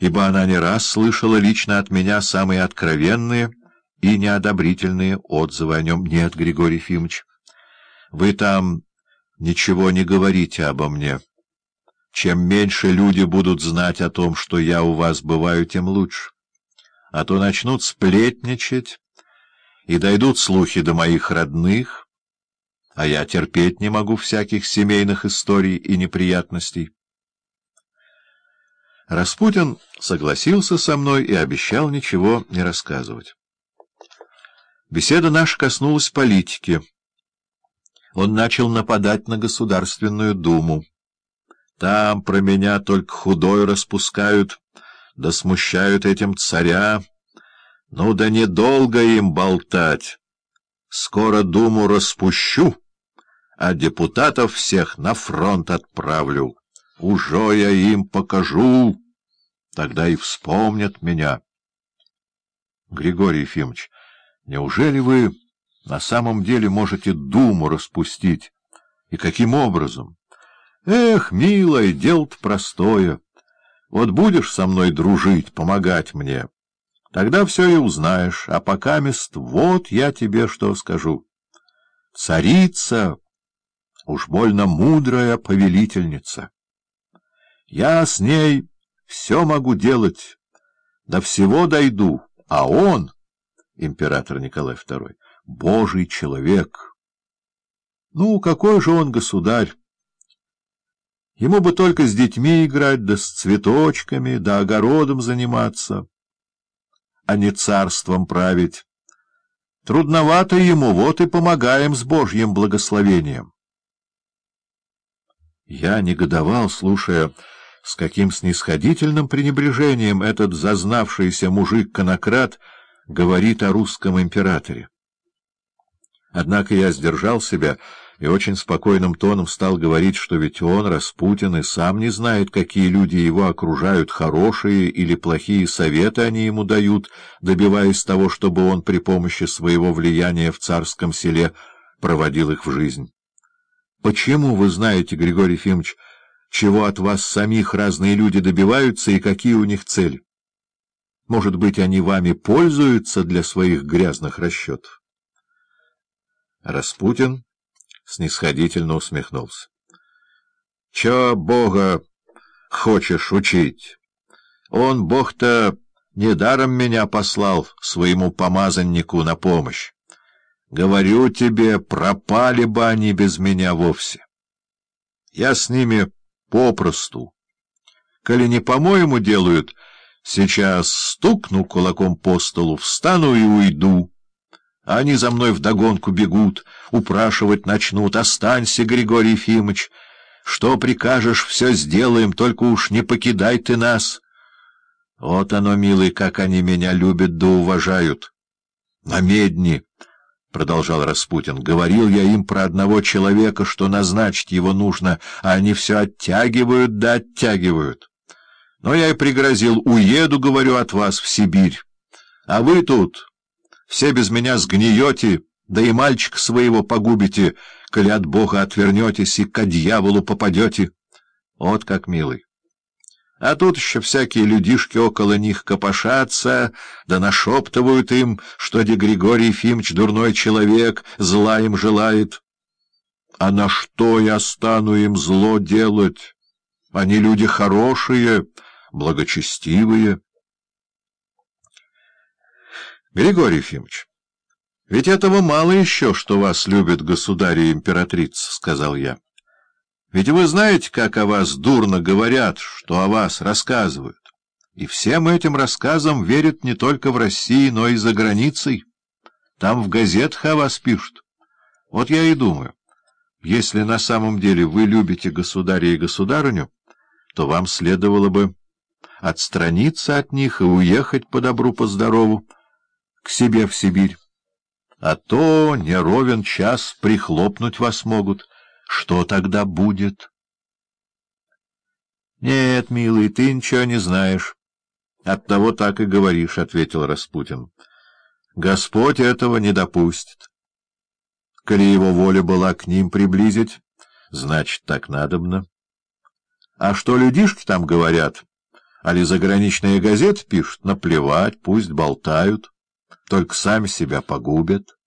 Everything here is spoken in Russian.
ибо она не раз слышала лично от меня самые откровенные и неодобрительные отзывы о нем. Нет, Григорий Ефимович, вы там ничего не говорите обо мне. Чем меньше люди будут знать о том, что я у вас бываю, тем лучше. А то начнут сплетничать, и дойдут слухи до моих родных, а я терпеть не могу всяких семейных историй и неприятностей. Распутин согласился со мной и обещал ничего не рассказывать. Беседа наша коснулась политики. Он начал нападать на Государственную Думу. Там про меня только худой распускают, да смущают этим царя. Ну да недолго им болтать. Скоро Думу распущу, а депутатов всех на фронт отправлю. Уже я им покажу, тогда и вспомнят меня. Григорий Ефимович, неужели вы на самом деле можете Думу распустить? И каким образом? Эх, милая, дело-то простое. Вот будешь со мной дружить, помогать мне, тогда все и узнаешь, а пока мест вот я тебе что скажу. Царица, уж больно мудрая повелительница. Я с ней все могу делать, до всего дойду, а он, император Николай II, божий человек. Ну, какой же он государь? Ему бы только с детьми играть, да с цветочками, да огородом заниматься, а не царством править. Трудновато ему, вот и помогаем с Божьим благословением. Я негодовал, слушая с каким снисходительным пренебрежением этот зазнавшийся мужик-конократ говорит о русском императоре. Однако я сдержал себя и очень спокойным тоном стал говорить, что ведь он, Распутин, и сам не знает, какие люди его окружают, хорошие или плохие советы они ему дают, добиваясь того, чтобы он при помощи своего влияния в царском селе проводил их в жизнь. Почему вы знаете, Григорий Ефимович, чего от вас самих разные люди добиваются и какие у них цели. Может быть, они вами пользуются для своих грязных расчетов? Распутин снисходительно усмехнулся. — Чё Бога хочешь учить? Он, Бог-то, недаром меня послал своему помазаннику на помощь. Говорю тебе, пропали бы они без меня вовсе. Я с ними попросту. Коли не по-моему делают, сейчас стукну кулаком по столу, встану и уйду. Они за мной вдогонку бегут, упрашивать начнут. Останься, Григорий Ефимович. Что прикажешь, все сделаем, только уж не покидай ты нас. Вот оно, милый, как они меня любят да уважают. На медни... — продолжал Распутин, — говорил я им про одного человека, что назначить его нужно, а они все оттягивают да оттягивают. Но я и пригрозил, уеду, говорю, от вас в Сибирь. А вы тут все без меня сгниете, да и мальчика своего погубите, коли от Бога отвернетесь и к дьяволу попадете. Вот как, милый. А тут еще всякие людишки около них копошатся, да нашептывают им, что де Григорий Ефимович дурной человек, зла им желает. А на что я стану им зло делать? Они люди хорошие, благочестивые. Григорий Ефимович, ведь этого мало еще, что вас любит государь и императрица, — сказал я. Ведь вы знаете, как о вас дурно говорят, что о вас рассказывают. И всем этим рассказам верят не только в России, но и за границей. Там в газетах о вас пишут. Вот я и думаю, если на самом деле вы любите государя и государыню, то вам следовало бы отстраниться от них и уехать по добру, по здорову к себе в Сибирь. А то не ровен час прихлопнуть вас могут — что тогда будет? — Нет, милый, ты ничего не знаешь. — Оттого так и говоришь, — ответил Распутин. — Господь этого не допустит. Коли его воля была к ним приблизить, значит, так надобно. А что людишки там говорят, Али заграничные газеты пишут? Наплевать, пусть болтают. Только сами себя погубят.